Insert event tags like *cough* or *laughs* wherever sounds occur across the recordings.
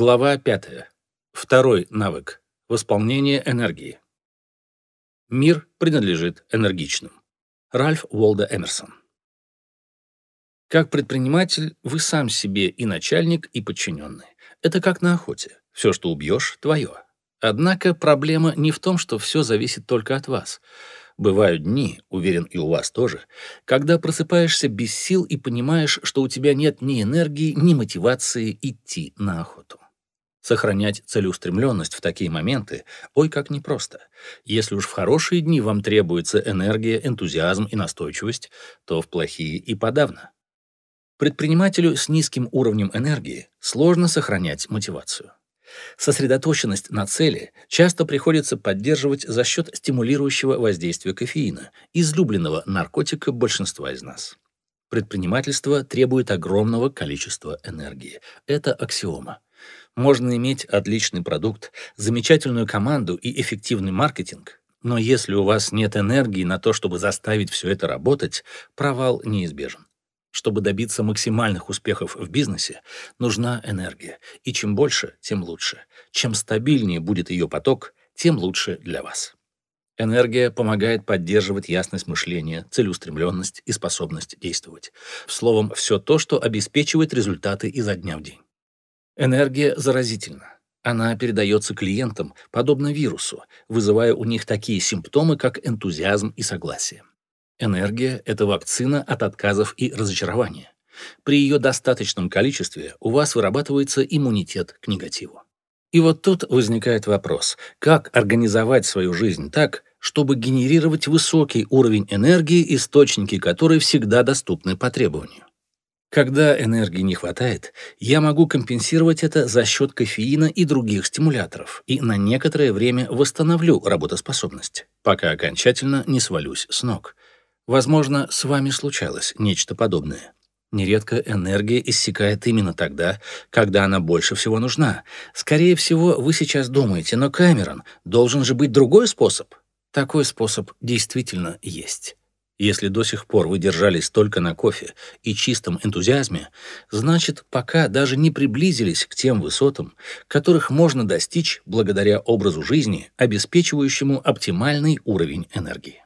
Глава 5. Второй навык. Восполнение энергии. Мир принадлежит энергичным. Ральф Уолда Эмерсон. Как предприниматель, вы сам себе и начальник, и подчиненный. Это как на охоте. Все, что убьешь, твое. Однако проблема не в том, что все зависит только от вас. Бывают дни, уверен и у вас тоже, когда просыпаешься без сил и понимаешь, что у тебя нет ни энергии, ни мотивации идти на охоту. Сохранять целеустремленность в такие моменты, ой, как непросто. Если уж в хорошие дни вам требуется энергия, энтузиазм и настойчивость, то в плохие и подавно. Предпринимателю с низким уровнем энергии сложно сохранять мотивацию. Сосредоточенность на цели часто приходится поддерживать за счет стимулирующего воздействия кофеина, излюбленного наркотика большинства из нас. Предпринимательство требует огромного количества энергии. Это аксиома. Можно иметь отличный продукт, замечательную команду и эффективный маркетинг, но если у вас нет энергии на то, чтобы заставить все это работать, провал неизбежен. Чтобы добиться максимальных успехов в бизнесе, нужна энергия. И чем больше, тем лучше. Чем стабильнее будет ее поток, тем лучше для вас. Энергия помогает поддерживать ясность мышления, целеустремленность и способность действовать. Словом, все то, что обеспечивает результаты изо дня в день. Энергия заразительна. Она передается клиентам, подобно вирусу, вызывая у них такие симптомы, как энтузиазм и согласие. Энергия — это вакцина от отказов и разочарования. При ее достаточном количестве у вас вырабатывается иммунитет к негативу. И вот тут возникает вопрос, как организовать свою жизнь так, чтобы генерировать высокий уровень энергии, источники которой всегда доступны по требованию. Когда энергии не хватает, я могу компенсировать это за счет кофеина и других стимуляторов и на некоторое время восстановлю работоспособность, пока окончательно не свалюсь с ног. Возможно, с вами случалось нечто подобное. Нередко энергия иссякает именно тогда, когда она больше всего нужна. Скорее всего, вы сейчас думаете, но, Кэмерон, должен же быть другой способ. Такой способ действительно есть. Если до сих пор вы держались только на кофе и чистом энтузиазме, значит, пока даже не приблизились к тем высотам, которых можно достичь благодаря образу жизни, обеспечивающему оптимальный уровень энергии.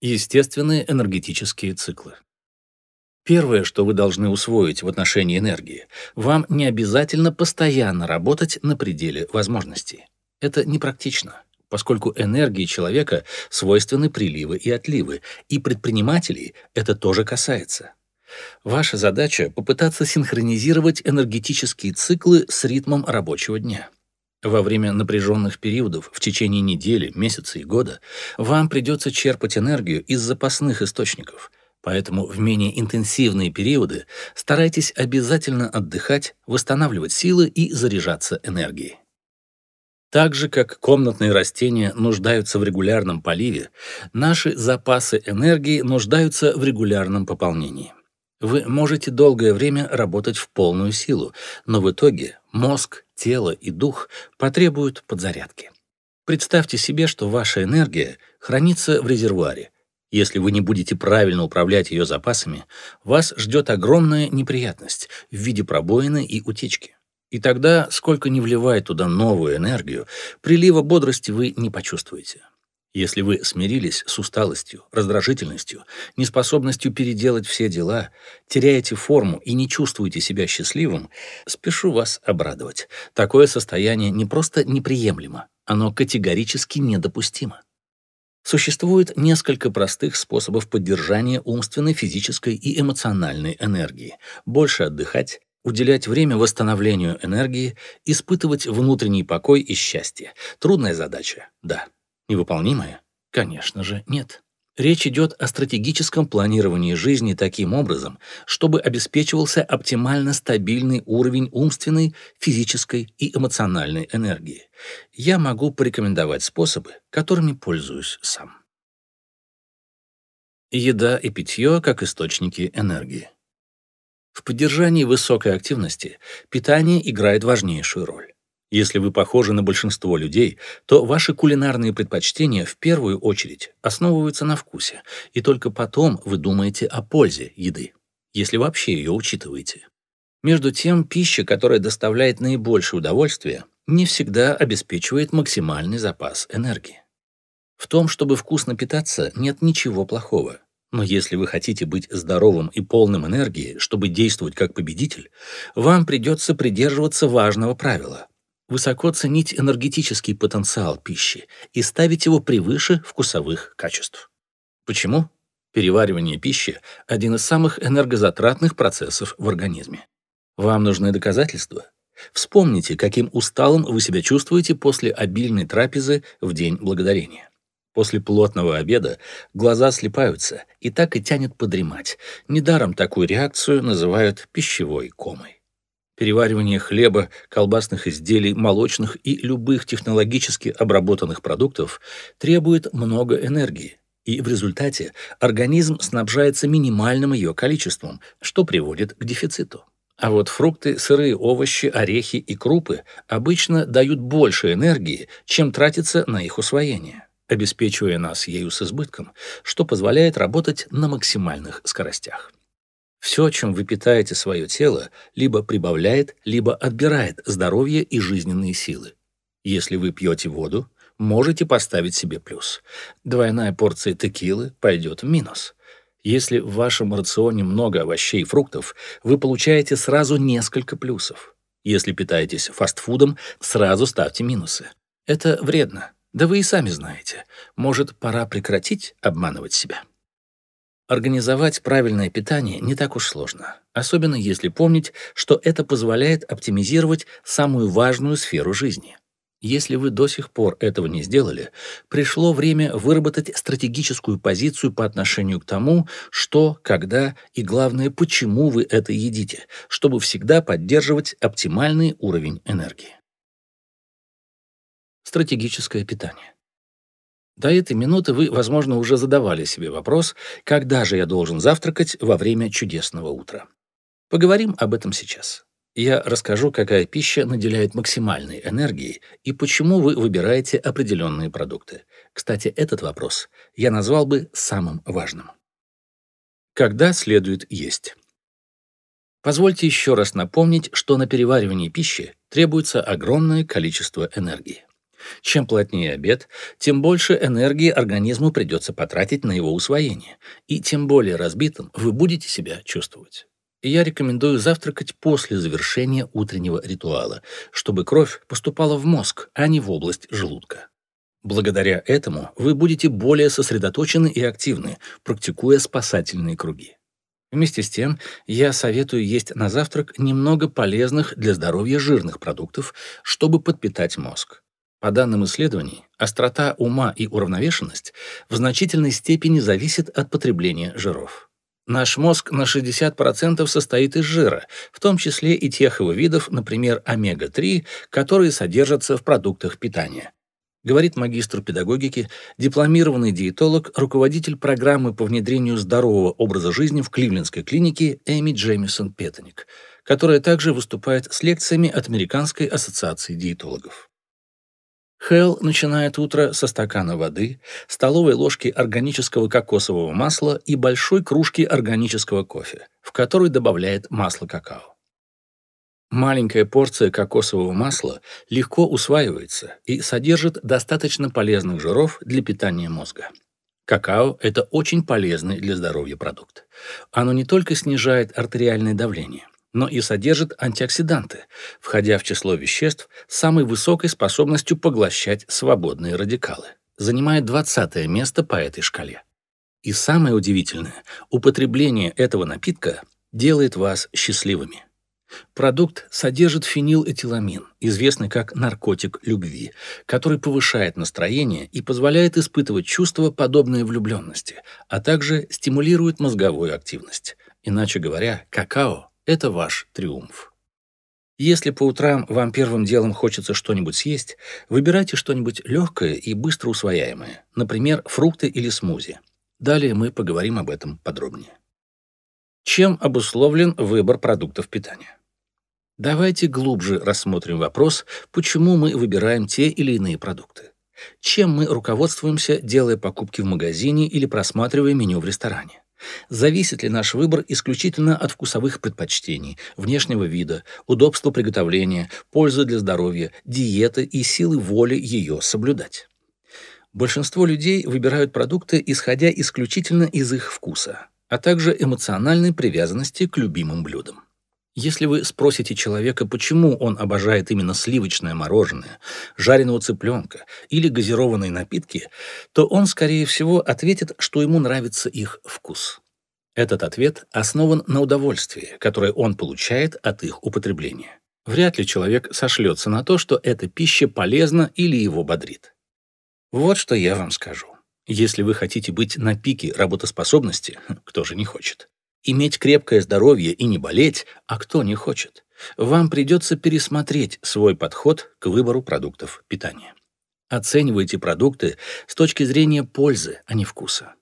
Естественные энергетические циклы. Первое, что вы должны усвоить в отношении энергии, вам не обязательно постоянно работать на пределе возможностей. Это непрактично, поскольку энергии человека свойственны приливы и отливы, и предпринимателей это тоже касается. Ваша задача — попытаться синхронизировать энергетические циклы с ритмом рабочего дня. Во время напряженных периодов, в течение недели, месяца и года, вам придется черпать энергию из запасных источников, поэтому в менее интенсивные периоды старайтесь обязательно отдыхать, восстанавливать силы и заряжаться энергией. Так же, как комнатные растения нуждаются в регулярном поливе, наши запасы энергии нуждаются в регулярном пополнении. Вы можете долгое время работать в полную силу, но в итоге мозг, тело и дух потребуют подзарядки. Представьте себе, что ваша энергия хранится в резервуаре. Если вы не будете правильно управлять ее запасами, вас ждет огромная неприятность в виде пробоины и утечки. И тогда, сколько ни вливая туда новую энергию, прилива бодрости вы не почувствуете. Если вы смирились с усталостью, раздражительностью, неспособностью переделать все дела, теряете форму и не чувствуете себя счастливым, спешу вас обрадовать. Такое состояние не просто неприемлемо, оно категорически недопустимо. Существует несколько простых способов поддержания умственной, физической и эмоциональной энергии. Больше отдыхать, уделять время восстановлению энергии, испытывать внутренний покой и счастье. Трудная задача, да. Невыполнимое? Конечно же, нет. Речь идет о стратегическом планировании жизни таким образом, чтобы обеспечивался оптимально стабильный уровень умственной, физической и эмоциональной энергии. Я могу порекомендовать способы, которыми пользуюсь сам. Еда и питье как источники энергии. В поддержании высокой активности питание играет важнейшую роль. Если вы похожи на большинство людей, то ваши кулинарные предпочтения в первую очередь основываются на вкусе, и только потом вы думаете о пользе еды, если вообще ее учитываете. Между тем, пища, которая доставляет наибольшее удовольствие, не всегда обеспечивает максимальный запас энергии. В том, чтобы вкусно питаться, нет ничего плохого. Но если вы хотите быть здоровым и полным энергии, чтобы действовать как победитель, вам придется придерживаться важного правила – высоко ценить энергетический потенциал пищи и ставить его превыше вкусовых качеств. Почему? Переваривание пищи – один из самых энергозатратных процессов в организме. Вам нужны доказательства? Вспомните, каким усталым вы себя чувствуете после обильной трапезы в День Благодарения. После плотного обеда глаза слепаются и так и тянет подремать. Недаром такую реакцию называют пищевой комой. Переваривание хлеба, колбасных изделий, молочных и любых технологически обработанных продуктов требует много энергии, и в результате организм снабжается минимальным ее количеством, что приводит к дефициту. А вот фрукты, сырые овощи, орехи и крупы обычно дают больше энергии, чем тратится на их усвоение, обеспечивая нас ею с избытком, что позволяет работать на максимальных скоростях. Все, чем вы питаете свое тело, либо прибавляет, либо отбирает здоровье и жизненные силы. Если вы пьете воду, можете поставить себе плюс. Двойная порция текилы пойдет в минус. Если в вашем рационе много овощей и фруктов, вы получаете сразу несколько плюсов. Если питаетесь фастфудом, сразу ставьте минусы. Это вредно. Да вы и сами знаете. Может, пора прекратить обманывать себя? Организовать правильное питание не так уж сложно, особенно если помнить, что это позволяет оптимизировать самую важную сферу жизни если вы до сих пор этого не сделали, пришло время выработать стратегическую позицию по отношению к тому, что, когда и, главное, почему вы это едите, чтобы всегда поддерживать оптимальный уровень энергии. Стратегическое питание. До этой минуты вы, возможно, уже задавали себе вопрос, когда же я должен завтракать во время чудесного утра. Поговорим об этом сейчас. Я расскажу, какая пища наделяет максимальной энергией и почему вы выбираете определенные продукты. Кстати, этот вопрос я назвал бы самым важным. Когда следует есть? Позвольте еще раз напомнить, что на переваривание пищи требуется огромное количество энергии. Чем плотнее обед, тем больше энергии организму придется потратить на его усвоение, и тем более разбитым вы будете себя чувствовать я рекомендую завтракать после завершения утреннего ритуала, чтобы кровь поступала в мозг, а не в область желудка. Благодаря этому вы будете более сосредоточены и активны, практикуя спасательные круги. Вместе с тем, я советую есть на завтрак немного полезных для здоровья жирных продуктов, чтобы подпитать мозг. По данным исследований, острота ума и уравновешенность в значительной степени зависит от потребления жиров. Наш мозг на 60% состоит из жира, в том числе и тех его видов, например, омега-3, которые содержатся в продуктах питания. Говорит магистр педагогики, дипломированный диетолог, руководитель программы по внедрению здорового образа жизни в Кливлендской клинике Эми Джеймисон Петтоник, которая также выступает с лекциями от Американской ассоциации диетологов. Хелл начинает утро со стакана воды, столовой ложки органического кокосового масла и большой кружки органического кофе, в который добавляет масло какао. Маленькая порция кокосового масла легко усваивается и содержит достаточно полезных жиров для питания мозга. Какао – это очень полезный для здоровья продукт. Оно не только снижает артериальное давление, но и содержит антиоксиданты, входя в число веществ с самой высокой способностью поглощать свободные радикалы. Занимает 20 место по этой шкале. И самое удивительное, употребление этого напитка делает вас счастливыми. Продукт содержит фенилэтиламин, известный как наркотик любви, который повышает настроение и позволяет испытывать чувства, подобные влюбленности, а также стимулирует мозговую активность. Иначе говоря, какао это ваш триумф. Если по утрам вам первым делом хочется что-нибудь съесть, выбирайте что-нибудь легкое и быстро усвояемое, например, фрукты или смузи. Далее мы поговорим об этом подробнее. Чем обусловлен выбор продуктов питания? Давайте глубже рассмотрим вопрос, почему мы выбираем те или иные продукты. Чем мы руководствуемся, делая покупки в магазине или просматривая меню в ресторане? Зависит ли наш выбор исключительно от вкусовых предпочтений, внешнего вида, удобства приготовления, пользы для здоровья, диеты и силы воли ее соблюдать? Большинство людей выбирают продукты, исходя исключительно из их вкуса, а также эмоциональной привязанности к любимым блюдам. Если вы спросите человека, почему он обожает именно сливочное мороженое, жареного цыпленка или газированные напитки, то он, скорее всего, ответит, что ему нравится их вкус. Этот ответ основан на удовольствии, которое он получает от их употребления. Вряд ли человек сошлется на то, что эта пища полезна или его бодрит. Вот что я вам скажу. Если вы хотите быть на пике работоспособности, *laughs* кто же не хочет, иметь крепкое здоровье и не болеть, а кто не хочет, вам придется пересмотреть свой подход к выбору продуктов питания. Оценивайте продукты с точки зрения пользы, а не вкуса.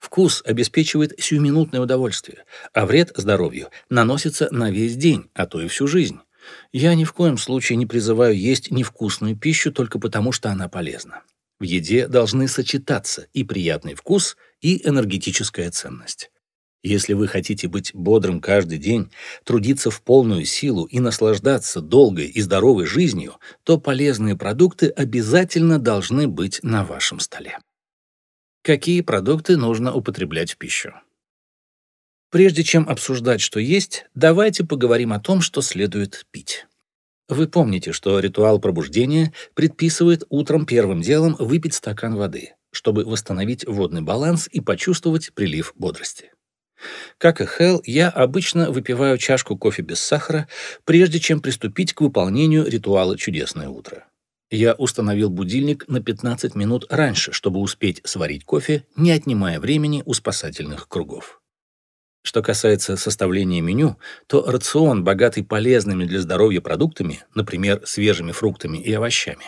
Вкус обеспечивает сиюминутное удовольствие, а вред здоровью наносится на весь день, а то и всю жизнь. Я ни в коем случае не призываю есть невкусную пищу только потому, что она полезна. В еде должны сочетаться и приятный вкус, и энергетическая ценность. Если вы хотите быть бодрым каждый день, трудиться в полную силу и наслаждаться долгой и здоровой жизнью, то полезные продукты обязательно должны быть на вашем столе. Какие продукты нужно употреблять в пищу? Прежде чем обсуждать, что есть, давайте поговорим о том, что следует пить. Вы помните, что ритуал пробуждения предписывает утром первым делом выпить стакан воды, чтобы восстановить водный баланс и почувствовать прилив бодрости. Как и Хелл, я обычно выпиваю чашку кофе без сахара, прежде чем приступить к выполнению ритуала «Чудесное утро». Я установил будильник на 15 минут раньше, чтобы успеть сварить кофе, не отнимая времени у спасательных кругов. Что касается составления меню, то рацион, богатый полезными для здоровья продуктами, например, свежими фруктами и овощами,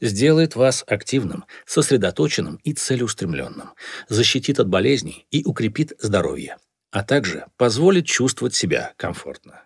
сделает вас активным, сосредоточенным и целеустремленным, защитит от болезней и укрепит здоровье а также позволит чувствовать себя комфортно.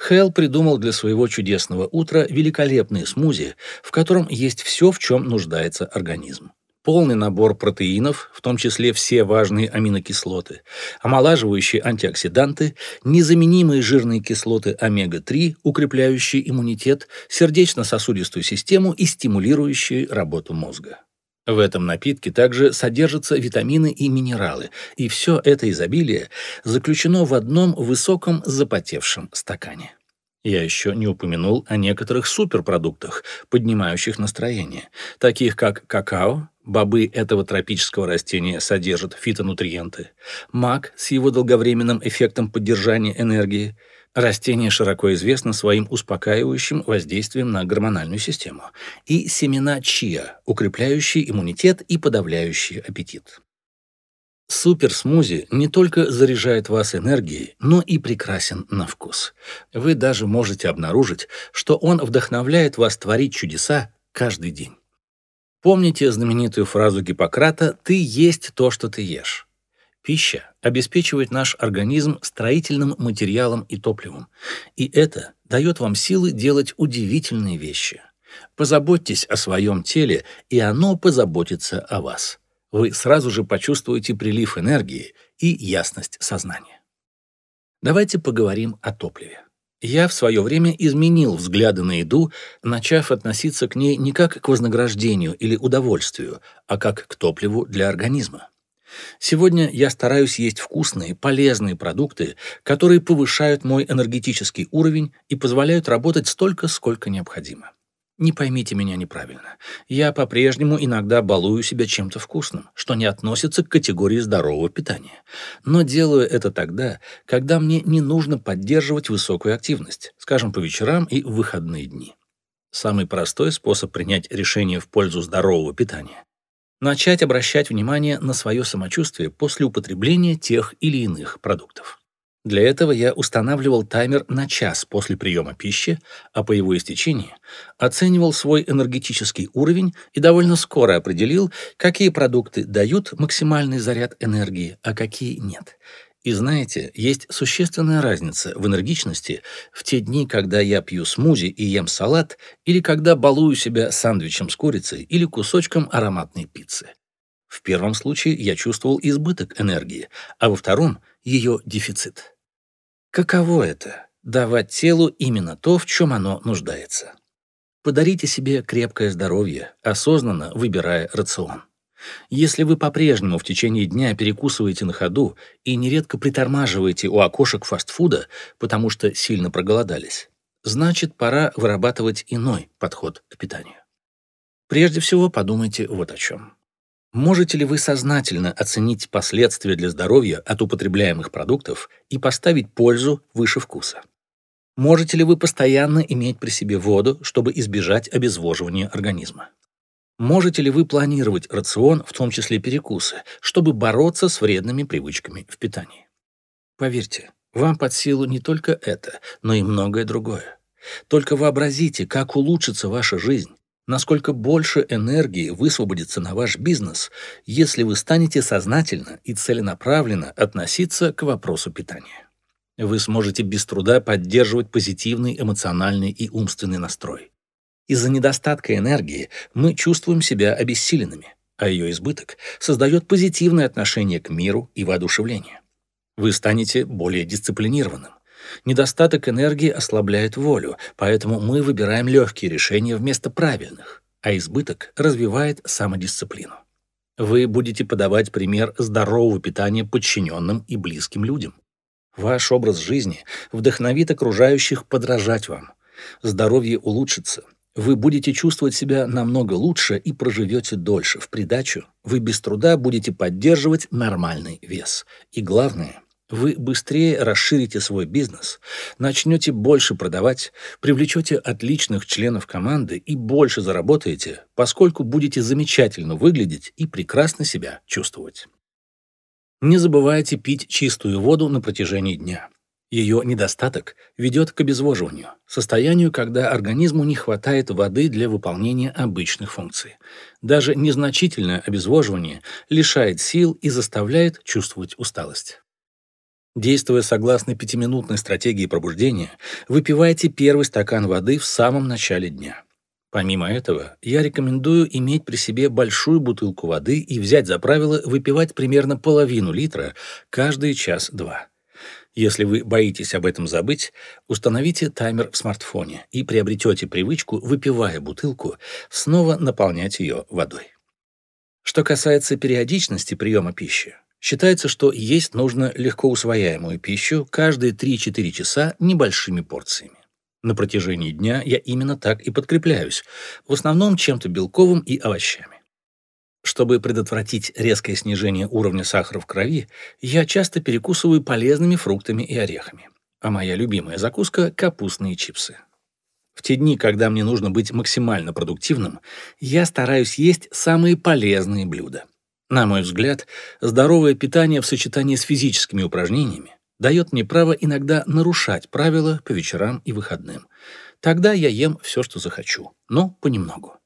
Хелл придумал для своего чудесного утра великолепные смузи, в котором есть все, в чем нуждается организм. Полный набор протеинов, в том числе все важные аминокислоты, омолаживающие антиоксиданты, незаменимые жирные кислоты омега-3, укрепляющие иммунитет, сердечно-сосудистую систему и стимулирующие работу мозга. В этом напитке также содержатся витамины и минералы, и все это изобилие заключено в одном высоком запотевшем стакане. Я еще не упомянул о некоторых суперпродуктах, поднимающих настроение, таких как какао, бобы этого тропического растения содержат фитонутриенты, мак с его долговременным эффектом поддержания энергии, Растение широко известно своим успокаивающим воздействием на гормональную систему. И семена чиа, укрепляющие иммунитет и подавляющие аппетит. Супер-смузи не только заряжает вас энергией, но и прекрасен на вкус. Вы даже можете обнаружить, что он вдохновляет вас творить чудеса каждый день. Помните знаменитую фразу Гиппократа «ты есть то, что ты ешь». Пища обеспечивает наш организм строительным материалом и топливом, и это дает вам силы делать удивительные вещи. Позаботьтесь о своем теле, и оно позаботится о вас. Вы сразу же почувствуете прилив энергии и ясность сознания. Давайте поговорим о топливе. Я в свое время изменил взгляды на еду, начав относиться к ней не как к вознаграждению или удовольствию, а как к топливу для организма. Сегодня я стараюсь есть вкусные, полезные продукты, которые повышают мой энергетический уровень и позволяют работать столько, сколько необходимо. Не поймите меня неправильно. Я по-прежнему иногда балую себя чем-то вкусным, что не относится к категории здорового питания. Но делаю это тогда, когда мне не нужно поддерживать высокую активность, скажем, по вечерам и в выходные дни. Самый простой способ принять решение в пользу здорового питания начать обращать внимание на свое самочувствие после употребления тех или иных продуктов. Для этого я устанавливал таймер на час после приема пищи, а по его истечении оценивал свой энергетический уровень и довольно скоро определил, какие продукты дают максимальный заряд энергии, а какие нет. И знаете, есть существенная разница в энергичности в те дни, когда я пью смузи и ем салат, или когда балую себя сандвичем с курицей или кусочком ароматной пиццы. В первом случае я чувствовал избыток энергии, а во втором — ее дефицит. Каково это — давать телу именно то, в чем оно нуждается? Подарите себе крепкое здоровье, осознанно выбирая рацион. Если вы по-прежнему в течение дня перекусываете на ходу и нередко притормаживаете у окошек фастфуда, потому что сильно проголодались, значит, пора вырабатывать иной подход к питанию. Прежде всего подумайте вот о чем. Можете ли вы сознательно оценить последствия для здоровья от употребляемых продуктов и поставить пользу выше вкуса? Можете ли вы постоянно иметь при себе воду, чтобы избежать обезвоживания организма? Можете ли вы планировать рацион, в том числе перекусы, чтобы бороться с вредными привычками в питании? Поверьте, вам под силу не только это, но и многое другое. Только вообразите, как улучшится ваша жизнь, насколько больше энергии высвободится на ваш бизнес, если вы станете сознательно и целенаправленно относиться к вопросу питания. Вы сможете без труда поддерживать позитивный эмоциональный и умственный настрой. Из-за недостатка энергии мы чувствуем себя обессиленными, а ее избыток создает позитивное отношение к миру и воодушевление. Вы станете более дисциплинированным. Недостаток энергии ослабляет волю, поэтому мы выбираем легкие решения вместо правильных, а избыток развивает самодисциплину. Вы будете подавать пример здорового питания подчиненным и близким людям. Ваш образ жизни вдохновит окружающих подражать вам. Здоровье улучшится. Вы будете чувствовать себя намного лучше и проживете дольше. В придачу вы без труда будете поддерживать нормальный вес. И главное, вы быстрее расширите свой бизнес, начнете больше продавать, привлечете отличных членов команды и больше заработаете, поскольку будете замечательно выглядеть и прекрасно себя чувствовать. Не забывайте пить чистую воду на протяжении дня. Ее недостаток ведет к обезвоживанию, состоянию, когда организму не хватает воды для выполнения обычных функций. Даже незначительное обезвоживание лишает сил и заставляет чувствовать усталость. Действуя согласно пятиминутной стратегии пробуждения, выпивайте первый стакан воды в самом начале дня. Помимо этого, я рекомендую иметь при себе большую бутылку воды и взять за правило выпивать примерно половину литра каждый час-два. Если вы боитесь об этом забыть, установите таймер в смартфоне и приобретете привычку, выпивая бутылку, снова наполнять ее водой. Что касается периодичности приема пищи, считается, что есть нужно легко усвояемую пищу каждые 3-4 часа небольшими порциями. На протяжении дня я именно так и подкрепляюсь, в основном чем-то белковым и овощами. Чтобы предотвратить резкое снижение уровня сахара в крови, я часто перекусываю полезными фруктами и орехами. А моя любимая закуска — капустные чипсы. В те дни, когда мне нужно быть максимально продуктивным, я стараюсь есть самые полезные блюда. На мой взгляд, здоровое питание в сочетании с физическими упражнениями дает мне право иногда нарушать правила по вечерам и выходным. Тогда я ем все, что захочу, но понемногу.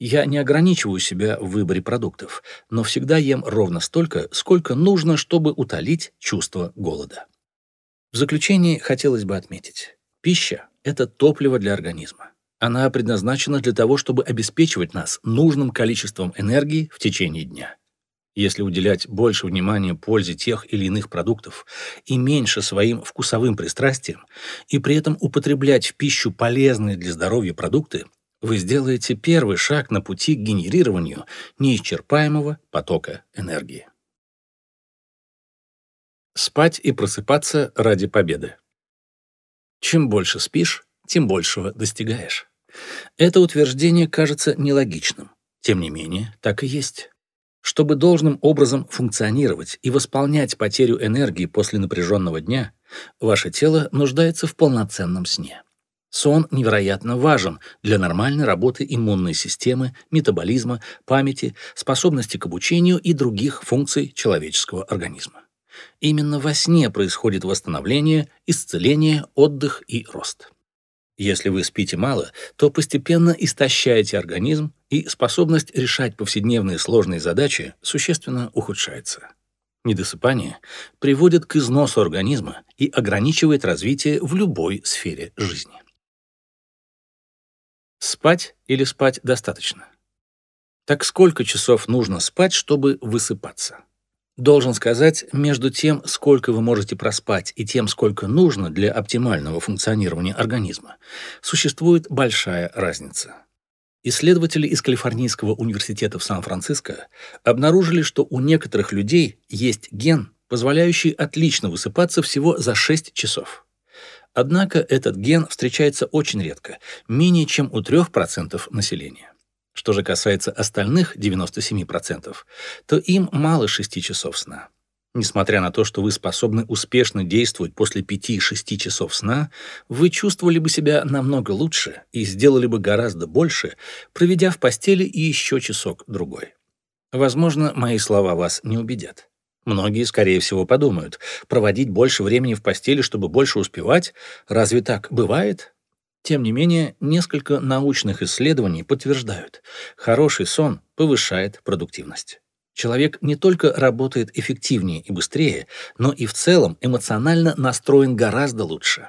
Я не ограничиваю себя в выборе продуктов, но всегда ем ровно столько, сколько нужно, чтобы утолить чувство голода. В заключение хотелось бы отметить. Пища — это топливо для организма. Она предназначена для того, чтобы обеспечивать нас нужным количеством энергии в течение дня. Если уделять больше внимания пользе тех или иных продуктов и меньше своим вкусовым пристрастиям, и при этом употреблять в пищу полезные для здоровья продукты, вы сделаете первый шаг на пути к генерированию неисчерпаемого потока энергии. Спать и просыпаться ради победы. Чем больше спишь, тем большего достигаешь. Это утверждение кажется нелогичным. Тем не менее, так и есть. Чтобы должным образом функционировать и восполнять потерю энергии после напряженного дня, ваше тело нуждается в полноценном сне. Сон невероятно важен для нормальной работы иммунной системы, метаболизма, памяти, способности к обучению и других функций человеческого организма. Именно во сне происходит восстановление, исцеление, отдых и рост. Если вы спите мало, то постепенно истощаете организм, и способность решать повседневные сложные задачи существенно ухудшается. Недосыпание приводит к износу организма и ограничивает развитие в любой сфере жизни. Спать или спать достаточно? Так сколько часов нужно спать, чтобы высыпаться? Должен сказать, между тем, сколько вы можете проспать, и тем, сколько нужно для оптимального функционирования организма, существует большая разница. Исследователи из Калифорнийского университета в Сан-Франциско обнаружили, что у некоторых людей есть ген, позволяющий отлично высыпаться всего за 6 часов. Однако этот ген встречается очень редко, менее чем у 3% населения. Что же касается остальных 97%, то им мало 6 часов сна. Несмотря на то, что вы способны успешно действовать после 5-6 часов сна, вы чувствовали бы себя намного лучше и сделали бы гораздо больше, проведя в постели еще часок-другой. Возможно, мои слова вас не убедят. Многие, скорее всего, подумают, проводить больше времени в постели, чтобы больше успевать, разве так бывает? Тем не менее, несколько научных исследований подтверждают, хороший сон повышает продуктивность. Человек не только работает эффективнее и быстрее, но и в целом эмоционально настроен гораздо лучше.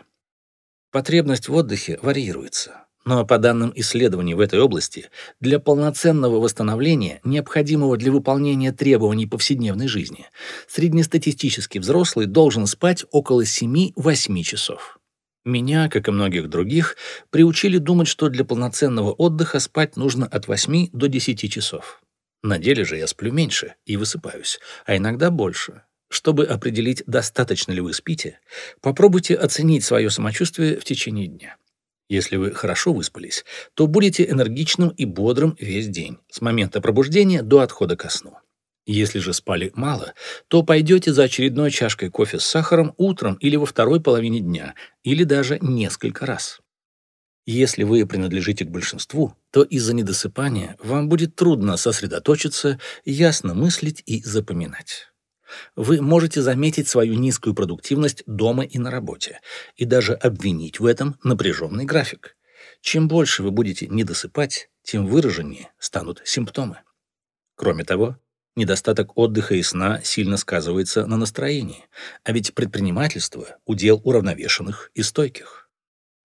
Потребность в отдыхе варьируется. Но по данным исследований в этой области, для полноценного восстановления, необходимого для выполнения требований повседневной жизни, среднестатистический взрослый должен спать около 7-8 часов. Меня, как и многих других, приучили думать, что для полноценного отдыха спать нужно от 8 до 10 часов. На деле же я сплю меньше и высыпаюсь, а иногда больше. Чтобы определить, достаточно ли вы спите, попробуйте оценить свое самочувствие в течение дня. Если вы хорошо выспались, то будете энергичным и бодрым весь день, с момента пробуждения до отхода ко сну. Если же спали мало, то пойдете за очередной чашкой кофе с сахаром утром или во второй половине дня, или даже несколько раз. Если вы принадлежите к большинству, то из-за недосыпания вам будет трудно сосредоточиться, ясно мыслить и запоминать. Вы можете заметить свою низкую продуктивность дома и на работе, и даже обвинить в этом напряженный график. Чем больше вы будете недосыпать, тем выраженнее станут симптомы. Кроме того, Недостаток отдыха и сна сильно сказывается на настроении, а ведь предпринимательство – удел уравновешенных и стойких.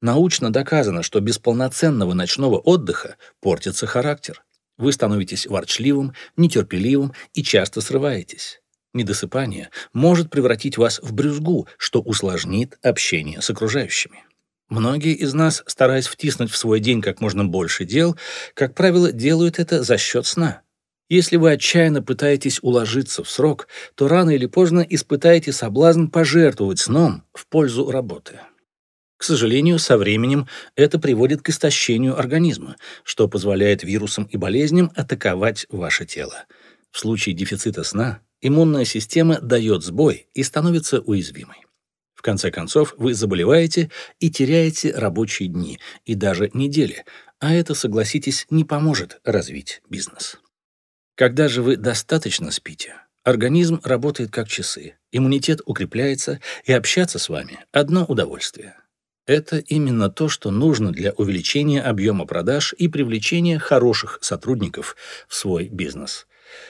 Научно доказано, что без полноценного ночного отдыха портится характер. Вы становитесь ворчливым, нетерпеливым и часто срываетесь. Недосыпание может превратить вас в брюзгу, что усложнит общение с окружающими. Многие из нас, стараясь втиснуть в свой день как можно больше дел, как правило, делают это за счет сна. Если вы отчаянно пытаетесь уложиться в срок, то рано или поздно испытаете соблазн пожертвовать сном в пользу работы. К сожалению, со временем это приводит к истощению организма, что позволяет вирусам и болезням атаковать ваше тело. В случае дефицита сна иммунная система дает сбой и становится уязвимой. В конце концов, вы заболеваете и теряете рабочие дни и даже недели, а это, согласитесь, не поможет развить бизнес. Когда же вы достаточно спите, организм работает как часы, иммунитет укрепляется, и общаться с вами – одно удовольствие. Это именно то, что нужно для увеличения объема продаж и привлечения хороших сотрудников в свой бизнес.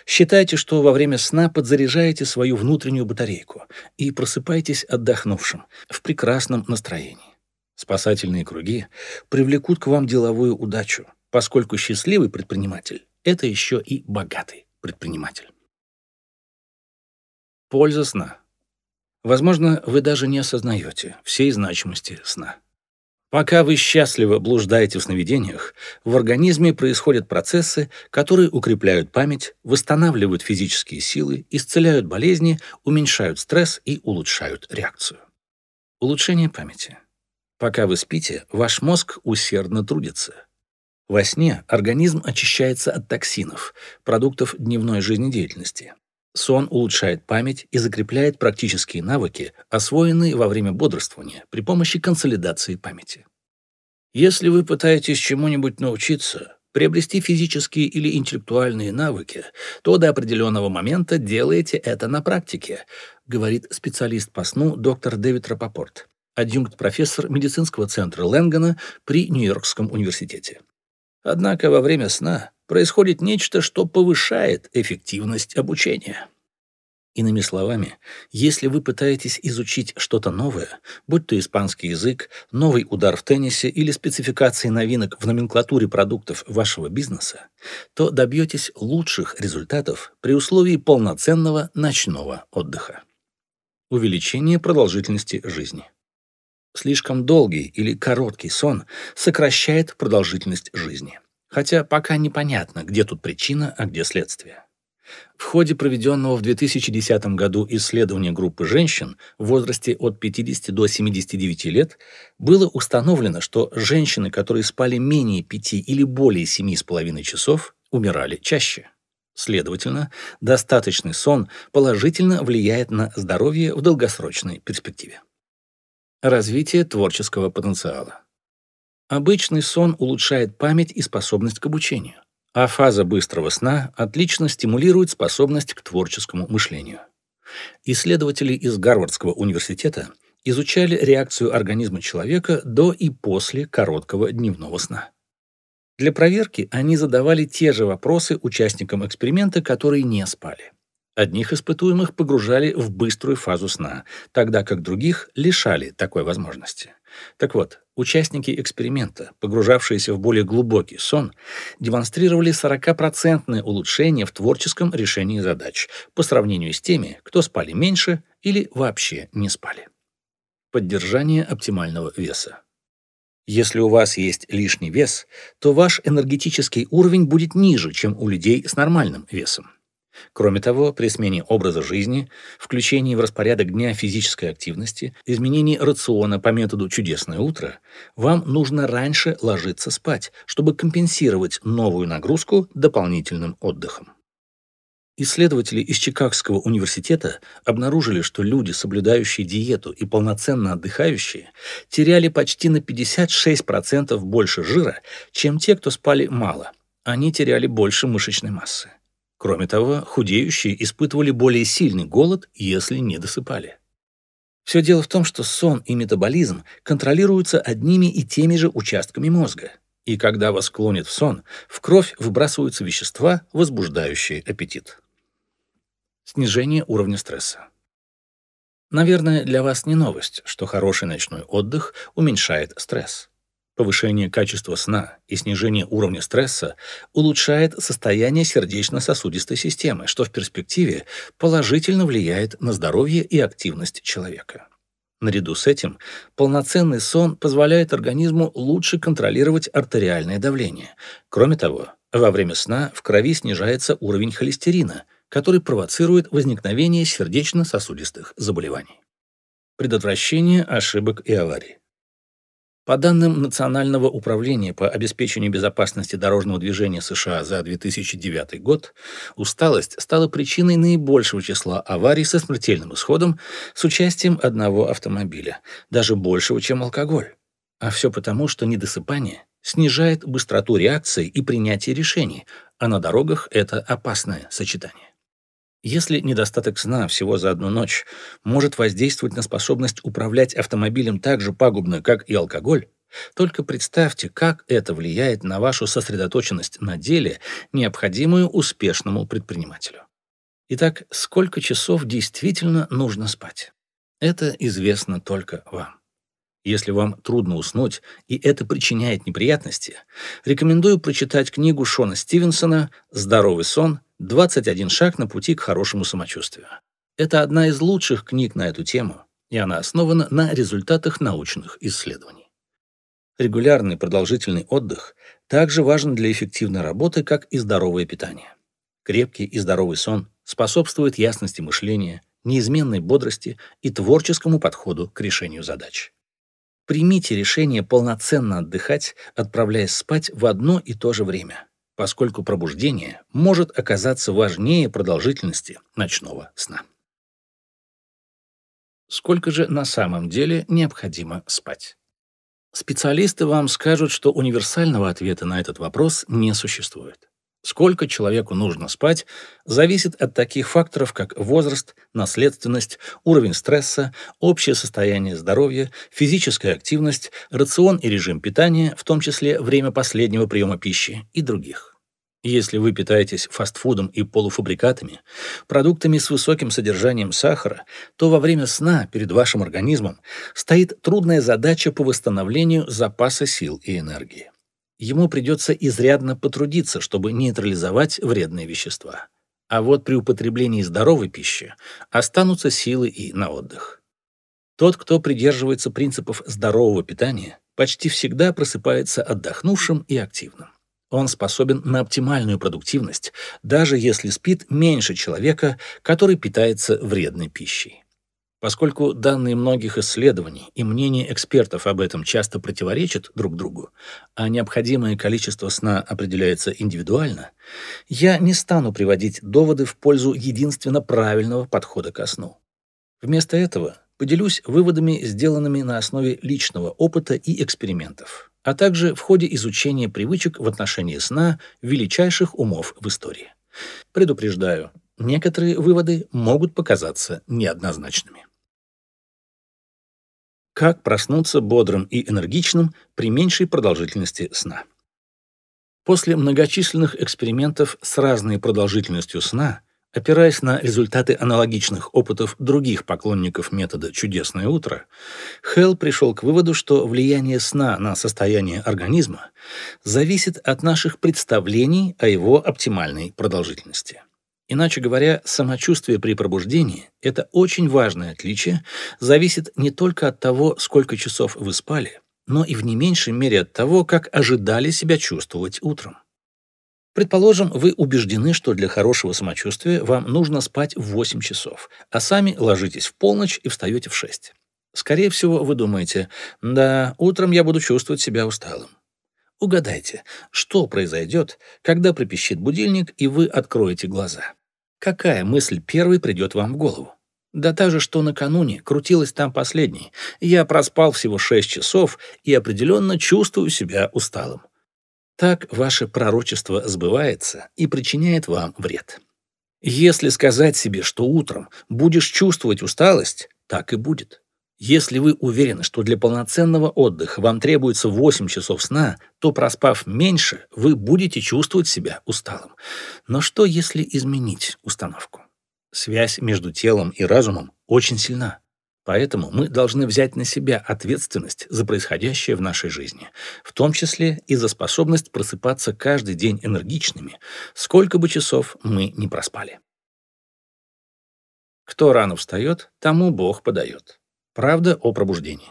Считайте, что во время сна подзаряжаете свою внутреннюю батарейку и просыпаетесь отдохнувшим, в прекрасном настроении. Спасательные круги привлекут к вам деловую удачу, поскольку счастливый предприниматель это еще и богатый предприниматель. Польза сна. Возможно, вы даже не осознаете всей значимости сна. Пока вы счастливо блуждаете в сновидениях, в организме происходят процессы, которые укрепляют память, восстанавливают физические силы, исцеляют болезни, уменьшают стресс и улучшают реакцию. Улучшение памяти. Пока вы спите, ваш мозг усердно трудится. Во сне организм очищается от токсинов, продуктов дневной жизнедеятельности. Сон улучшает память и закрепляет практические навыки, освоенные во время бодрствования при помощи консолидации памяти. Если вы пытаетесь чему-нибудь научиться, приобрести физические или интеллектуальные навыки, то до определенного момента делаете это на практике, говорит специалист по сну доктор Дэвид Рапопорт, адъюнкт-профессор медицинского центра Лэнгана при Нью-Йоркском университете. Однако во время сна происходит нечто, что повышает эффективность обучения. Иными словами, если вы пытаетесь изучить что-то новое, будь то испанский язык, новый удар в теннисе или спецификации новинок в номенклатуре продуктов вашего бизнеса, то добьетесь лучших результатов при условии полноценного ночного отдыха. Увеличение продолжительности жизни. Слишком долгий или короткий сон сокращает продолжительность жизни. Хотя пока непонятно, где тут причина, а где следствие. В ходе проведенного в 2010 году исследования группы женщин в возрасте от 50 до 79 лет было установлено, что женщины, которые спали менее 5 или более 7,5 часов, умирали чаще. Следовательно, достаточный сон положительно влияет на здоровье в долгосрочной перспективе. Развитие творческого потенциала. Обычный сон улучшает память и способность к обучению а фаза быстрого сна отлично стимулирует способность к творческому мышлению. Исследователи из Гарвардского университета изучали реакцию организма человека до и после короткого дневного сна. Для проверки они задавали те же вопросы участникам эксперимента, которые не спали. Одних испытуемых погружали в быструю фазу сна, тогда как других лишали такой возможности. Так вот, участники эксперимента, погружавшиеся в более глубокий сон, демонстрировали 40% улучшение в творческом решении задач по сравнению с теми, кто спали меньше или вообще не спали. Поддержание оптимального веса. Если у вас есть лишний вес, то ваш энергетический уровень будет ниже, чем у людей с нормальным весом. Кроме того, при смене образа жизни, включении в распорядок дня физической активности, изменении рациона по методу «чудесное утро», вам нужно раньше ложиться спать, чтобы компенсировать новую нагрузку дополнительным отдыхом. Исследователи из Чикагского университета обнаружили, что люди, соблюдающие диету и полноценно отдыхающие, теряли почти на 56% больше жира, чем те, кто спали мало. Они теряли больше мышечной массы. Кроме того, худеющие испытывали более сильный голод, если не досыпали. Все дело в том, что сон и метаболизм контролируются одними и теми же участками мозга. И когда вас клонит в сон, в кровь выбрасываются вещества, возбуждающие аппетит. Снижение уровня стресса. Наверное, для вас не новость, что хороший ночной отдых уменьшает стресс. Повышение качества сна и снижение уровня стресса улучшает состояние сердечно-сосудистой системы, что в перспективе положительно влияет на здоровье и активность человека. Наряду с этим, полноценный сон позволяет организму лучше контролировать артериальное давление. Кроме того, во время сна в крови снижается уровень холестерина, который провоцирует возникновение сердечно-сосудистых заболеваний. Предотвращение ошибок и аварий. По данным Национального управления по обеспечению безопасности дорожного движения США за 2009 год, усталость стала причиной наибольшего числа аварий со смертельным исходом с участием одного автомобиля, даже большего, чем алкоголь. А все потому, что недосыпание снижает быстроту реакции и принятия решений, а на дорогах это опасное сочетание. Если недостаток сна всего за одну ночь может воздействовать на способность управлять автомобилем так же пагубно, как и алкоголь, только представьте, как это влияет на вашу сосредоточенность на деле, необходимую успешному предпринимателю. Итак, сколько часов действительно нужно спать? Это известно только вам. Если вам трудно уснуть, и это причиняет неприятности, рекомендую прочитать книгу Шона Стивенсона «Здоровый сон. 21 шаг на пути к хорошему самочувствию». Это одна из лучших книг на эту тему, и она основана на результатах научных исследований. Регулярный продолжительный отдых также важен для эффективной работы, как и здоровое питание. Крепкий и здоровый сон способствует ясности мышления, неизменной бодрости и творческому подходу к решению задач. Примите решение полноценно отдыхать, отправляясь спать в одно и то же время, поскольку пробуждение может оказаться важнее продолжительности ночного сна. Сколько же на самом деле необходимо спать? Специалисты вам скажут, что универсального ответа на этот вопрос не существует. Сколько человеку нужно спать, зависит от таких факторов, как возраст, наследственность, уровень стресса, общее состояние здоровья, физическая активность, рацион и режим питания, в том числе время последнего приема пищи и других. Если вы питаетесь фастфудом и полуфабрикатами, продуктами с высоким содержанием сахара, то во время сна перед вашим организмом стоит трудная задача по восстановлению запаса сил и энергии. Ему придется изрядно потрудиться, чтобы нейтрализовать вредные вещества. А вот при употреблении здоровой пищи останутся силы и на отдых. Тот, кто придерживается принципов здорового питания, почти всегда просыпается отдохнувшим и активным. Он способен на оптимальную продуктивность, даже если спит меньше человека, который питается вредной пищей. Поскольку данные многих исследований и мнения экспертов об этом часто противоречат друг другу, а необходимое количество сна определяется индивидуально, я не стану приводить доводы в пользу единственно правильного подхода ко сну. Вместо этого поделюсь выводами, сделанными на основе личного опыта и экспериментов а также в ходе изучения привычек в отношении сна величайших умов в истории. Предупреждаю, некоторые выводы могут показаться неоднозначными. Как проснуться бодрым и энергичным при меньшей продолжительности сна? После многочисленных экспериментов с разной продолжительностью сна Опираясь на результаты аналогичных опытов других поклонников метода «Чудесное утро», Хелл пришел к выводу, что влияние сна на состояние организма зависит от наших представлений о его оптимальной продолжительности. Иначе говоря, самочувствие при пробуждении – это очень важное отличие, зависит не только от того, сколько часов вы спали, но и в не меньшей мере от того, как ожидали себя чувствовать утром. Предположим, вы убеждены, что для хорошего самочувствия вам нужно спать в 8 часов, а сами ложитесь в полночь и встаете в 6. Скорее всего, вы думаете, да, утром я буду чувствовать себя усталым. Угадайте, что произойдет, когда пропищит будильник, и вы откроете глаза? Какая мысль первой придет вам в голову? Да та же, что накануне, крутилась там последней. Я проспал всего 6 часов и определенно чувствую себя усталым. Так ваше пророчество сбывается и причиняет вам вред. Если сказать себе, что утром будешь чувствовать усталость, так и будет. Если вы уверены, что для полноценного отдыха вам требуется 8 часов сна, то проспав меньше, вы будете чувствовать себя усталым. Но что, если изменить установку? Связь между телом и разумом очень сильна. Поэтому мы должны взять на себя ответственность за происходящее в нашей жизни, в том числе и за способность просыпаться каждый день энергичными, сколько бы часов мы ни проспали. Кто рано встает, тому Бог подает. Правда о пробуждении.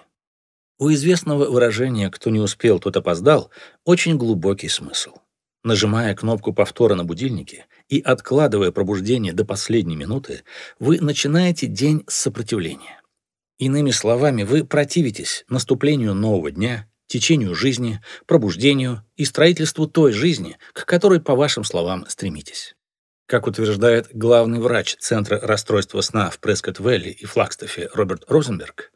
У известного выражения «кто не успел, тот опоздал» очень глубокий смысл. Нажимая кнопку повтора на будильнике и откладывая пробуждение до последней минуты, вы начинаете день с сопротивления. Иными словами, вы противитесь наступлению нового дня, течению жизни, пробуждению и строительству той жизни, к которой, по вашим словам, стремитесь. Как утверждает главный врач Центра расстройства сна в Прескотт-Вэлли и Флагстафе Роберт Розенберг,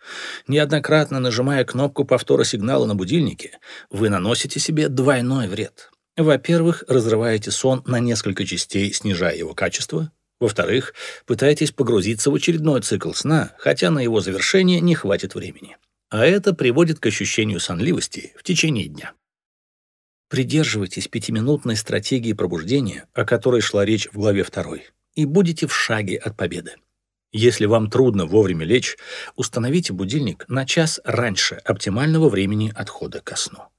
неоднократно нажимая кнопку повтора сигнала на будильнике, вы наносите себе двойной вред. Во-первых, разрываете сон на несколько частей, снижая его качество, во-вторых, пытаетесь погрузиться в очередной цикл сна, хотя на его завершение не хватит времени. А это приводит к ощущению сонливости в течение дня. Придерживайтесь пятиминутной стратегии пробуждения, о которой шла речь в главе 2, и будете в шаге от победы. Если вам трудно вовремя лечь, установите будильник на час раньше оптимального времени отхода ко сну.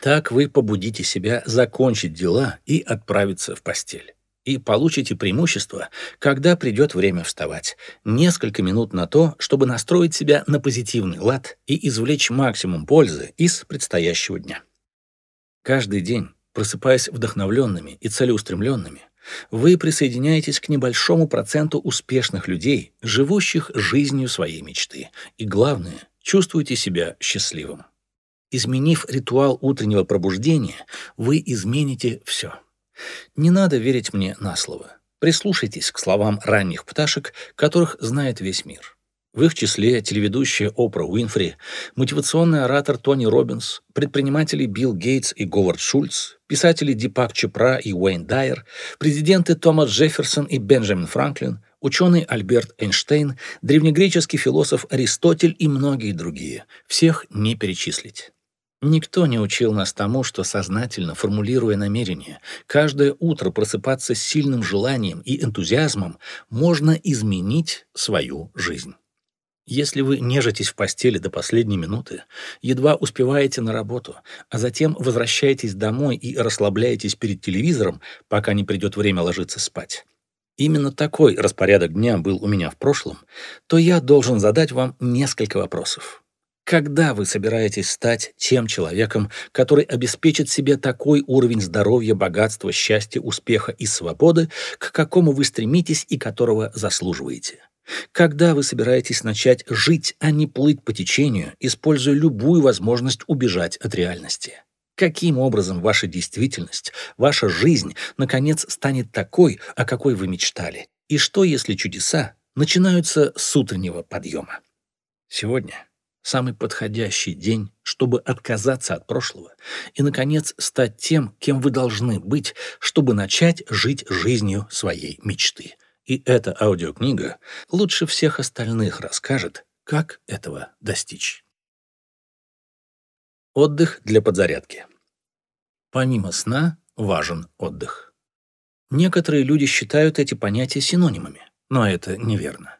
Так вы побудите себя закончить дела и отправиться в постель и получите преимущество, когда придет время вставать. Несколько минут на то, чтобы настроить себя на позитивный лад и извлечь максимум пользы из предстоящего дня. Каждый день, просыпаясь вдохновленными и целеустремленными, вы присоединяетесь к небольшому проценту успешных людей, живущих жизнью своей мечты. И главное, чувствуете себя счастливым. Изменив ритуал утреннего пробуждения, вы измените все. Не надо верить мне на слово. Прислушайтесь к словам ранних пташек, которых знает весь мир. В их числе телеведущая Опра Уинфри, мотивационный оратор Тони Робинс, предприниматели Билл Гейтс и Говард Шульц, писатели Дипак Чепра и Уэйн Дайер, президенты Томас Джефферсон и Бенджамин Франклин, ученый Альберт Эйнштейн, древнегреческий философ Аристотель и многие другие. Всех не перечислить. Никто не учил нас тому, что сознательно, формулируя намерение, каждое утро просыпаться с сильным желанием и энтузиазмом, можно изменить свою жизнь. Если вы нежитесь в постели до последней минуты, едва успеваете на работу, а затем возвращаетесь домой и расслабляетесь перед телевизором, пока не придет время ложиться спать, именно такой распорядок дня был у меня в прошлом, то я должен задать вам несколько вопросов. Когда вы собираетесь стать тем человеком, который обеспечит себе такой уровень здоровья, богатства, счастья, успеха и свободы, к какому вы стремитесь и которого заслуживаете? Когда вы собираетесь начать жить, а не плыть по течению, используя любую возможность убежать от реальности? Каким образом ваша действительность, ваша жизнь, наконец, станет такой, о какой вы мечтали? И что, если чудеса начинаются с утреннего подъема? Сегодня самый подходящий день, чтобы отказаться от прошлого и, наконец, стать тем, кем вы должны быть, чтобы начать жить жизнью своей мечты. И эта аудиокнига лучше всех остальных расскажет, как этого достичь. Отдых для подзарядки. Помимо сна важен отдых. Некоторые люди считают эти понятия синонимами, но это неверно.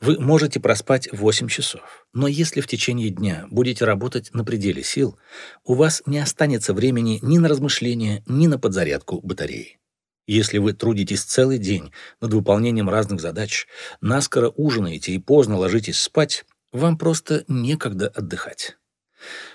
Вы можете проспать 8 часов, но если в течение дня будете работать на пределе сил, у вас не останется времени ни на размышления, ни на подзарядку батареи. Если вы трудитесь целый день над выполнением разных задач, наскоро ужинаете и поздно ложитесь спать, вам просто некогда отдыхать.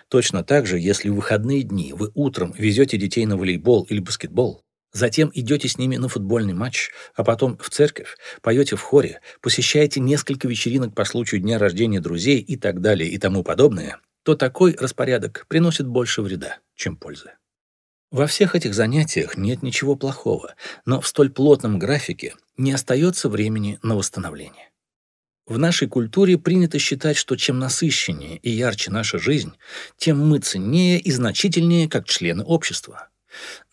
Точно так же, если в выходные дни вы утром везете детей на волейбол или баскетбол, Затем идете с ними на футбольный матч, а потом в церковь, поете в хоре, посещаете несколько вечеринок по случаю дня рождения друзей и так далее и тому подобное, то такой распорядок приносит больше вреда, чем пользы. Во всех этих занятиях нет ничего плохого, но в столь плотном графике не остается времени на восстановление. В нашей культуре принято считать, что чем насыщеннее и ярче наша жизнь, тем мы ценнее и значительнее как члены общества.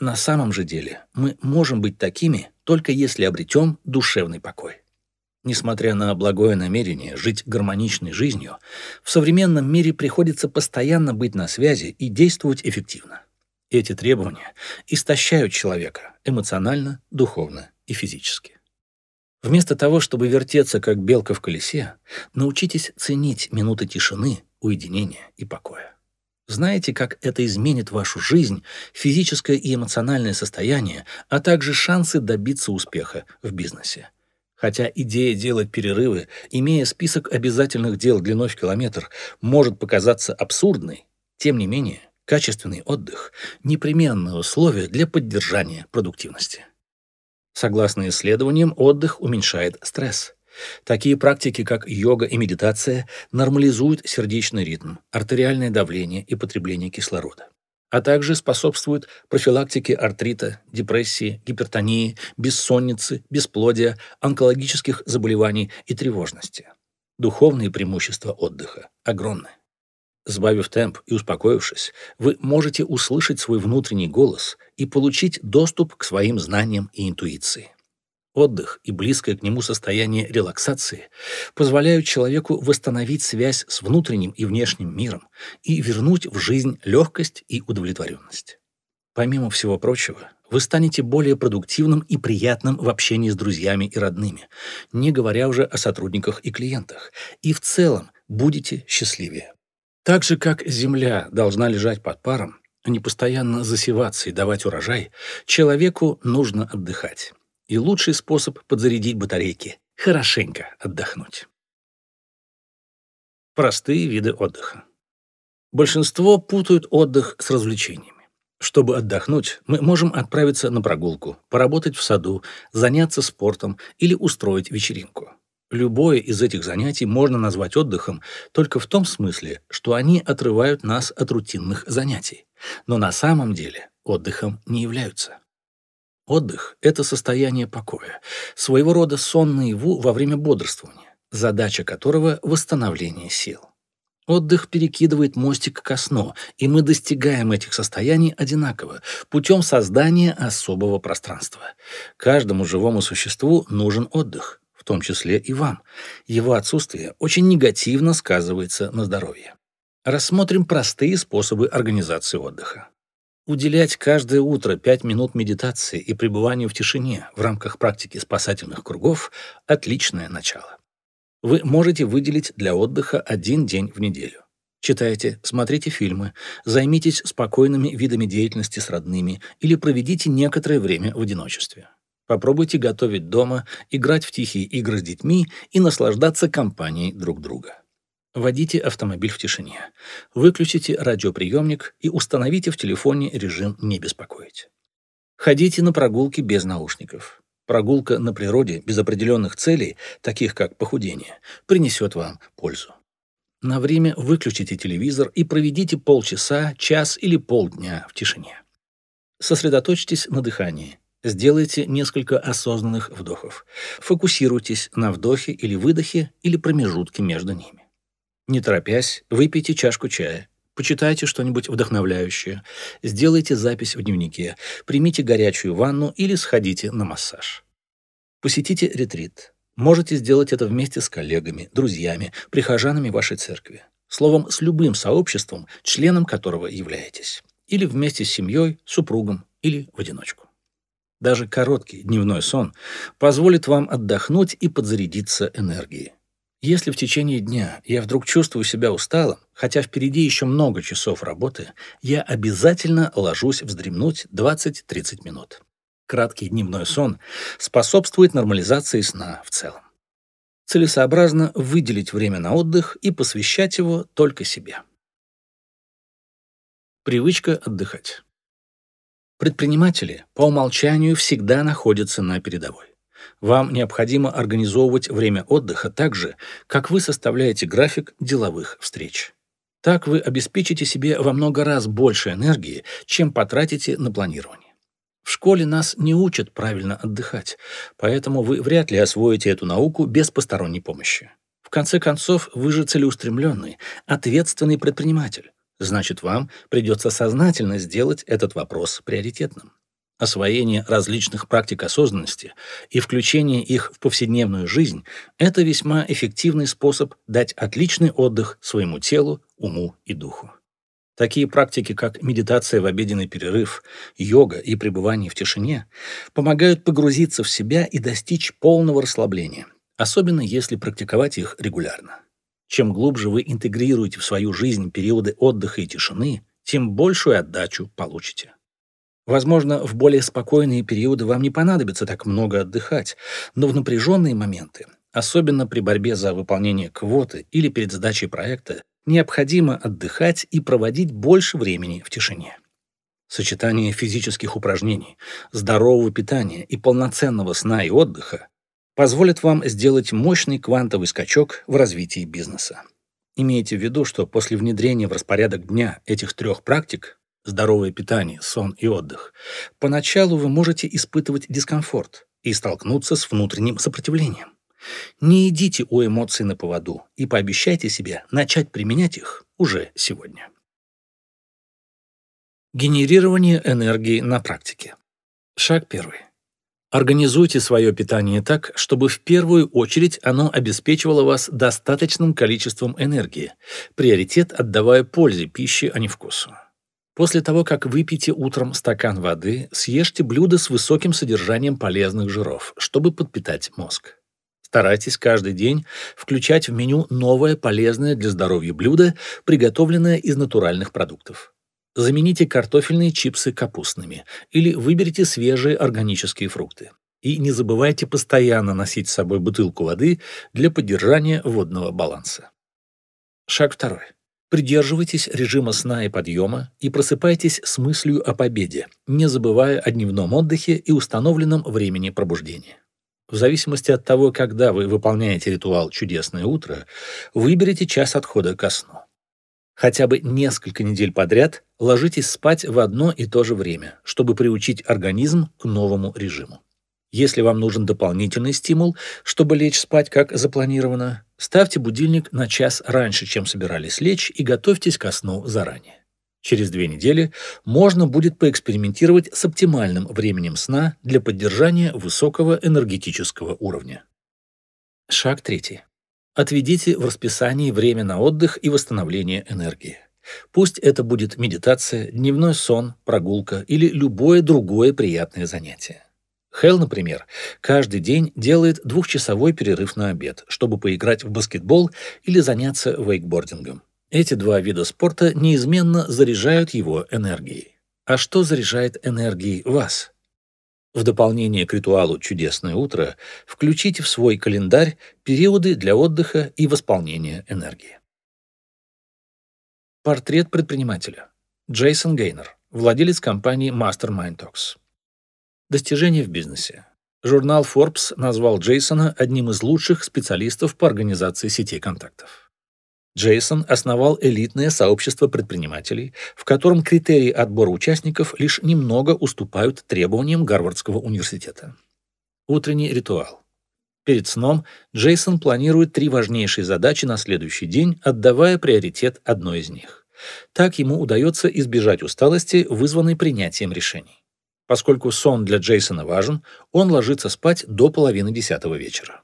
На самом же деле мы можем быть такими, только если обретем душевный покой. Несмотря на благое намерение жить гармоничной жизнью, в современном мире приходится постоянно быть на связи и действовать эффективно. Эти требования истощают человека эмоционально, духовно и физически. Вместо того, чтобы вертеться как белка в колесе, научитесь ценить минуты тишины, уединения и покоя. Знаете, как это изменит вашу жизнь, физическое и эмоциональное состояние, а также шансы добиться успеха в бизнесе. Хотя идея делать перерывы, имея список обязательных дел длиной в километр, может показаться абсурдной, тем не менее, качественный отдых – непременное условие для поддержания продуктивности. Согласно исследованиям, отдых уменьшает стресс. Такие практики, как йога и медитация, нормализуют сердечный ритм, артериальное давление и потребление кислорода а также способствуют профилактике артрита, депрессии, гипертонии, бессонницы, бесплодия, онкологических заболеваний и тревожности. Духовные преимущества отдыха огромны. Сбавив темп и успокоившись, вы можете услышать свой внутренний голос и получить доступ к своим знаниям и интуиции. Отдых и близкое к нему состояние релаксации позволяют человеку восстановить связь с внутренним и внешним миром и вернуть в жизнь легкость и удовлетворенность. Помимо всего прочего, вы станете более продуктивным и приятным в общении с друзьями и родными, не говоря уже о сотрудниках и клиентах, и в целом будете счастливее. Так же, как земля должна лежать под паром, а не постоянно засеваться и давать урожай, человеку нужно отдыхать. И лучший способ подзарядить батарейки – хорошенько отдохнуть. Простые виды отдыха. Большинство путают отдых с развлечениями. Чтобы отдохнуть, мы можем отправиться на прогулку, поработать в саду, заняться спортом или устроить вечеринку. Любое из этих занятий можно назвать отдыхом только в том смысле, что они отрывают нас от рутинных занятий. Но на самом деле отдыхом не являются. Отдых – это состояние покоя, своего рода сон наяву во время бодрствования, задача которого – восстановление сил. Отдых перекидывает мостик ко сну, и мы достигаем этих состояний одинаково, путем создания особого пространства. Каждому живому существу нужен отдых, в том числе и вам. Его отсутствие очень негативно сказывается на здоровье. Рассмотрим простые способы организации отдыха. Уделять каждое утро 5 минут медитации и пребыванию в тишине в рамках практики спасательных кругов – отличное начало. Вы можете выделить для отдыха один день в неделю. Читайте, смотрите фильмы, займитесь спокойными видами деятельности с родными или проведите некоторое время в одиночестве. Попробуйте готовить дома, играть в тихие игры с детьми и наслаждаться компанией друг друга. Водите автомобиль в тишине. Выключите радиоприемник и установите в телефоне режим «Не беспокоить». Ходите на прогулки без наушников. Прогулка на природе без определенных целей, таких как похудение, принесет вам пользу. На время выключите телевизор и проведите полчаса, час или полдня в тишине. Сосредоточьтесь на дыхании. Сделайте несколько осознанных вдохов. Фокусируйтесь на вдохе или выдохе или промежутке между ними. Не торопясь, выпейте чашку чая, почитайте что-нибудь вдохновляющее, сделайте запись в дневнике, примите горячую ванну или сходите на массаж. Посетите ретрит. Можете сделать это вместе с коллегами, друзьями, прихожанами вашей церкви. Словом, с любым сообществом, членом которого являетесь. Или вместе с семьей, супругом или в одиночку. Даже короткий дневной сон позволит вам отдохнуть и подзарядиться энергией. Если в течение дня я вдруг чувствую себя усталым, хотя впереди еще много часов работы, я обязательно ложусь вздремнуть 20-30 минут. Краткий дневной сон способствует нормализации сна в целом. Целесообразно выделить время на отдых и посвящать его только себе. Привычка отдыхать. Предприниматели по умолчанию всегда находятся на передовой. Вам необходимо организовывать время отдыха так же, как вы составляете график деловых встреч. Так вы обеспечите себе во много раз больше энергии, чем потратите на планирование. В школе нас не учат правильно отдыхать, поэтому вы вряд ли освоите эту науку без посторонней помощи. В конце концов, вы же целеустремленный, ответственный предприниматель. Значит, вам придется сознательно сделать этот вопрос приоритетным освоение различных практик осознанности и включение их в повседневную жизнь – это весьма эффективный способ дать отличный отдых своему телу, уму и духу. Такие практики, как медитация в обеденный перерыв, йога и пребывание в тишине, помогают погрузиться в себя и достичь полного расслабления, особенно если практиковать их регулярно. Чем глубже вы интегрируете в свою жизнь периоды отдыха и тишины, тем большую отдачу получите. Возможно, в более спокойные периоды вам не понадобится так много отдыхать, но в напряженные моменты, особенно при борьбе за выполнение квоты или перед сдачей проекта, необходимо отдыхать и проводить больше времени в тишине. Сочетание физических упражнений, здорового питания и полноценного сна и отдыха позволит вам сделать мощный квантовый скачок в развитии бизнеса. Имейте в виду, что после внедрения в распорядок дня этих трех практик здоровое питание, сон и отдых, поначалу вы можете испытывать дискомфорт и столкнуться с внутренним сопротивлением. Не идите у эмоций на поводу и пообещайте себе начать применять их уже сегодня. Генерирование энергии на практике. Шаг первый. Организуйте свое питание так, чтобы в первую очередь оно обеспечивало вас достаточным количеством энергии, приоритет отдавая пользе пищи, а не вкусу. После того, как выпьете утром стакан воды, съешьте блюдо с высоким содержанием полезных жиров, чтобы подпитать мозг. Старайтесь каждый день включать в меню новое полезное для здоровья блюдо, приготовленное из натуральных продуктов. Замените картофельные чипсы капустными или выберите свежие органические фрукты. И не забывайте постоянно носить с собой бутылку воды для поддержания водного баланса. Шаг второй. Придерживайтесь режима сна и подъема и просыпайтесь с мыслью о победе, не забывая о дневном отдыхе и установленном времени пробуждения. В зависимости от того, когда вы выполняете ритуал «Чудесное утро», выберите час отхода ко сну. Хотя бы несколько недель подряд ложитесь спать в одно и то же время, чтобы приучить организм к новому режиму. Если вам нужен дополнительный стимул, чтобы лечь спать как запланировано, ставьте будильник на час раньше, чем собирались лечь, и готовьтесь ко сну заранее. Через две недели можно будет поэкспериментировать с оптимальным временем сна для поддержания высокого энергетического уровня. Шаг третий. Отведите в расписании время на отдых и восстановление энергии. Пусть это будет медитация, дневной сон, прогулка или любое другое приятное занятие. Хелл, например, каждый день делает двухчасовой перерыв на обед, чтобы поиграть в баскетбол или заняться вейкбордингом. Эти два вида спорта неизменно заряжают его энергией. А что заряжает энергией вас? В дополнение к ритуалу «Чудесное утро» включите в свой календарь периоды для отдыха и восполнения энергии. Портрет предпринимателя. Джейсон Гейнер, владелец компании Mastermind Talks. Достижения в бизнесе. Журнал Forbes назвал Джейсона одним из лучших специалистов по организации сетей контактов. Джейсон основал элитное сообщество предпринимателей, в котором критерии отбора участников лишь немного уступают требованиям Гарвардского университета. Утренний ритуал. Перед сном Джейсон планирует три важнейшие задачи на следующий день, отдавая приоритет одной из них. Так ему удается избежать усталости, вызванной принятием решений. Поскольку сон для Джейсона важен, он ложится спать до половины десятого вечера.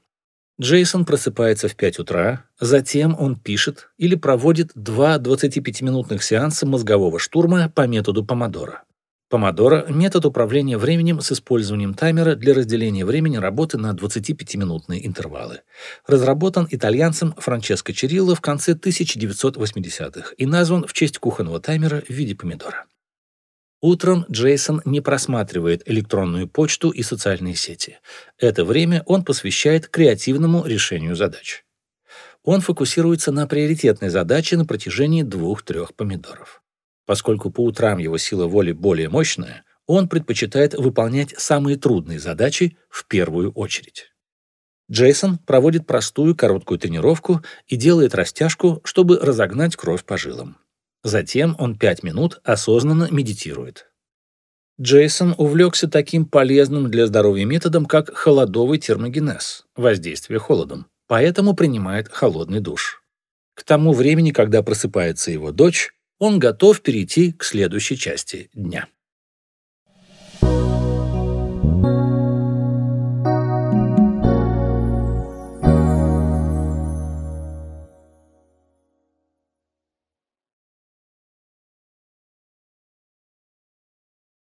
Джейсон просыпается в 5 утра, затем он пишет или проводит два 25-минутных сеанса мозгового штурма по методу Помодоро. Помодоро – метод управления временем с использованием таймера для разделения времени работы на 25-минутные интервалы. Разработан итальянцем Франческо Черилло в конце 1980-х и назван в честь кухонного таймера в виде помидора. Утром Джейсон не просматривает электронную почту и социальные сети. Это время он посвящает креативному решению задач. Он фокусируется на приоритетной задаче на протяжении двух-трех помидоров. Поскольку по утрам его сила воли более мощная, он предпочитает выполнять самые трудные задачи в первую очередь. Джейсон проводит простую короткую тренировку и делает растяжку, чтобы разогнать кровь по жилам. Затем он пять минут осознанно медитирует. Джейсон увлекся таким полезным для здоровья методом, как холодовый термогенез, воздействие холодом, поэтому принимает холодный душ. К тому времени, когда просыпается его дочь, он готов перейти к следующей части дня.